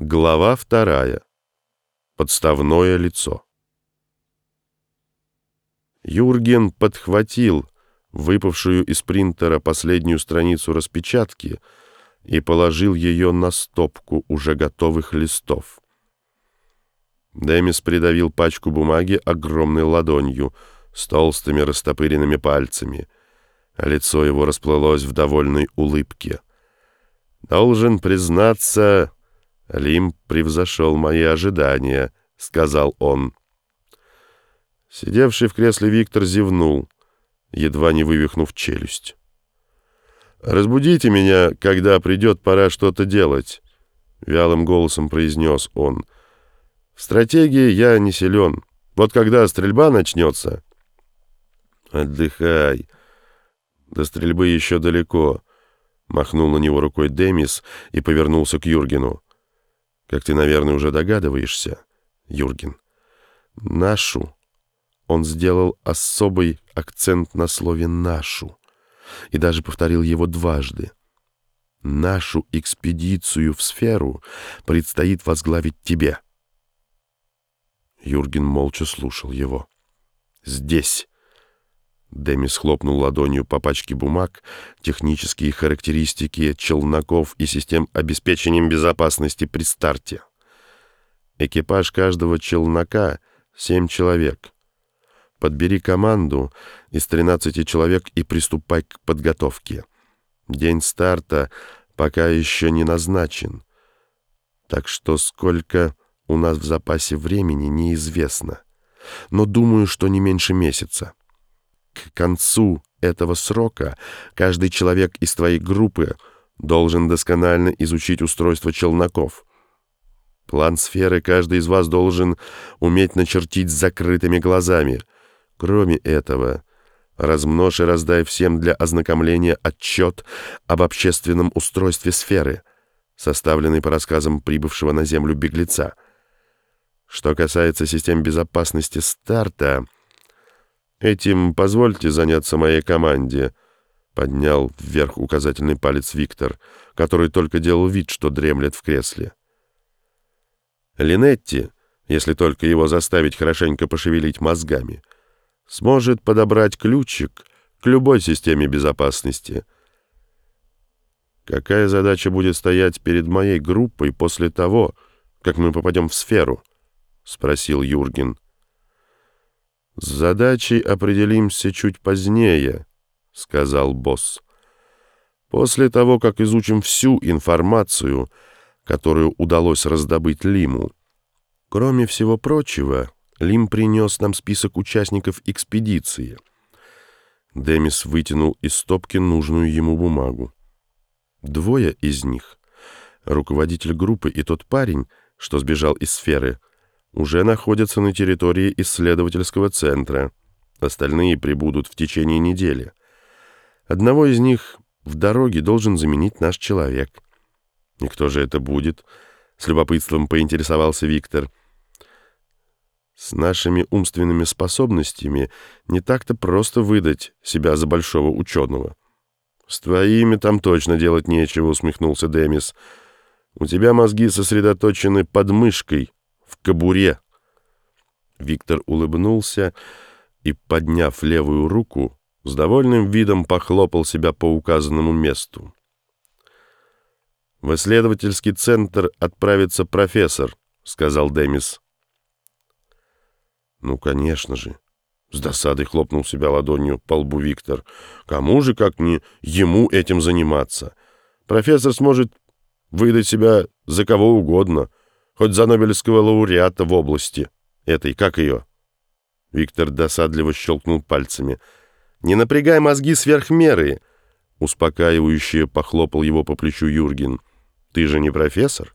Глава вторая. Подставное лицо. Юрген подхватил выпавшую из принтера последнюю страницу распечатки и положил ее на стопку уже готовых листов. Демис придавил пачку бумаги огромной ладонью с толстыми растопыренными пальцами, лицо его расплылось в довольной улыбке. «Должен признаться...» «Лим превзошел мои ожидания», — сказал он. Сидевший в кресле Виктор зевнул, едва не вывихнув челюсть. «Разбудите меня, когда придет пора что-то делать», — вялым голосом произнес он. «В стратегии я не силен. Вот когда стрельба начнется...» «Отдыхай. До стрельбы еще далеко», — махнул на него рукой Демис и повернулся к Юргену. Как ты, наверное, уже догадываешься, Юрген, нашу он сделал особый акцент на слове «нашу» и даже повторил его дважды. «Нашу экспедицию в сферу предстоит возглавить тебе». Юрген молча слушал его. «Здесь», Демис хлопнул ладонью по пачке бумаг, технические характеристики челноков и систем обеспечения безопасности при старте. Экипаж каждого челнока — семь человек. Подбери команду из 13 человек и приступай к подготовке. День старта пока еще не назначен. Так что сколько у нас в запасе времени неизвестно. Но думаю, что не меньше месяца. К концу этого срока каждый человек из твоей группы должен досконально изучить устройство челноков. План сферы каждый из вас должен уметь начертить с закрытыми глазами. Кроме этого, размножь и раздай всем для ознакомления отчет об общественном устройстве сферы, составленный по рассказам прибывшего на Землю беглеца. Что касается систем безопасности старта — «Этим позвольте заняться моей команде», — поднял вверх указательный палец Виктор, который только делал вид, что дремлет в кресле. Линетти, если только его заставить хорошенько пошевелить мозгами, сможет подобрать ключик к любой системе безопасности. Какая задача будет стоять перед моей группой после того, как мы попадем в сферу? — спросил Юрген. «С задачей определимся чуть позднее», — сказал босс. «После того, как изучим всю информацию, которую удалось раздобыть Лиму. Кроме всего прочего, Лим принес нам список участников экспедиции». Демис вытянул из стопки нужную ему бумагу. Двое из них, руководитель группы и тот парень, что сбежал из сферы, уже находятся на территории исследовательского центра. Остальные прибудут в течение недели. Одного из них в дороге должен заменить наш человек. И кто же это будет? С любопытством поинтересовался Виктор. С нашими умственными способностями не так-то просто выдать себя за большого ученого. «С твоими там точно делать нечего», — усмехнулся Демис. «У тебя мозги сосредоточены под мышкой, в кобуре. Виктор улыбнулся и, подняв левую руку, с довольным видом похлопал себя по указанному месту. «В исследовательский центр отправится профессор», — сказал Демис. «Ну, конечно же». С досадой хлопнул себя ладонью по лбу Виктор. «Кому же, как не ему этим заниматься? Профессор сможет выдать себя за кого угодно хоть за Нобелевского лауреата в области. Этой, как ее?» Виктор досадливо щелкнул пальцами. «Не напрягай мозги сверх меры!» Успокаивающе похлопал его по плечу Юрген. «Ты же не профессор?»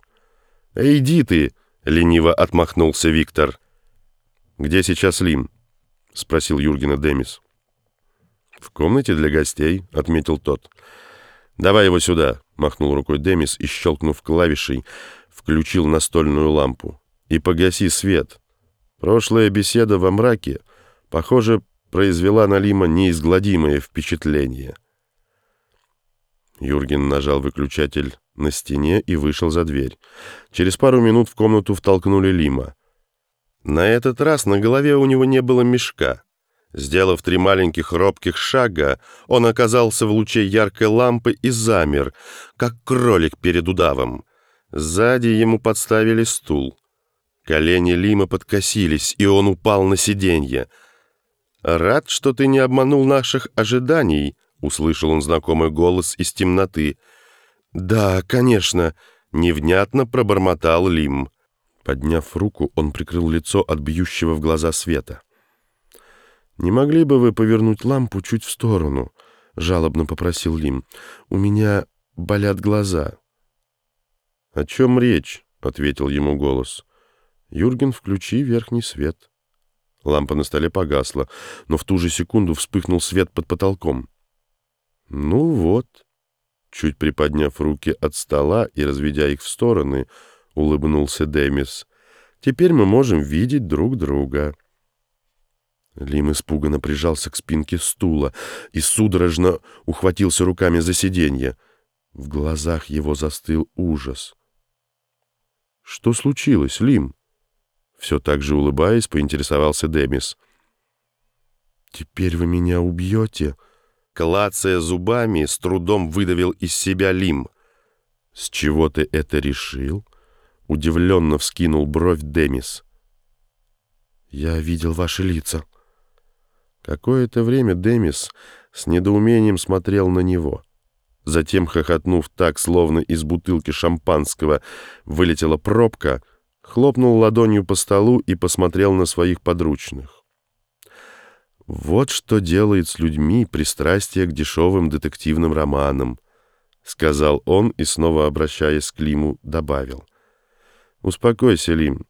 «Иди ты!» — лениво отмахнулся Виктор. «Где сейчас Лим?» — спросил Юргена Демис. «В комнате для гостей», — отметил тот. «Давай его сюда», — махнул рукой Демис и, щелкнув клавишей, включил настольную лампу. «И погаси свет». Прошлая беседа во мраке, похоже, произвела на Лима неизгладимое впечатление. Юрген нажал выключатель на стене и вышел за дверь. Через пару минут в комнату втолкнули Лима. На этот раз на голове у него не было мешка. Сделав три маленьких робких шага, он оказался в луче яркой лампы и замер, как кролик перед удавом. Сзади ему подставили стул. Колени Лима подкосились, и он упал на сиденье. «Рад, что ты не обманул наших ожиданий», — услышал он знакомый голос из темноты. «Да, конечно», — невнятно пробормотал Лим. Подняв руку, он прикрыл лицо от бьющего в глаза света. «Не могли бы вы повернуть лампу чуть в сторону?» — жалобно попросил Лим. «У меня болят глаза». «О чем речь?» — ответил ему голос. «Юрген, включи верхний свет». Лампа на столе погасла, но в ту же секунду вспыхнул свет под потолком. «Ну вот», чуть приподняв руки от стола и разведя их в стороны, улыбнулся Демис. «Теперь мы можем видеть друг друга». Лим испуганно прижался к спинке стула и судорожно ухватился руками за сиденье. В глазах его застыл ужас. «Что случилось, Лим?» Все так же улыбаясь, поинтересовался Демис. «Теперь вы меня убьете?» Клацая зубами, с трудом выдавил из себя Лим. «С чего ты это решил?» Удивленно вскинул бровь Демис. «Я видел ваши лица». Какое-то время Демис с недоумением смотрел на него. Затем, хохотнув так, словно из бутылки шампанского вылетела пробка, хлопнул ладонью по столу и посмотрел на своих подручных. Вот что делает с людьми пристрастие к дешевым детективным романам, сказал он и, снова обращаясь к Лиму, добавил. Успокойся, Лим.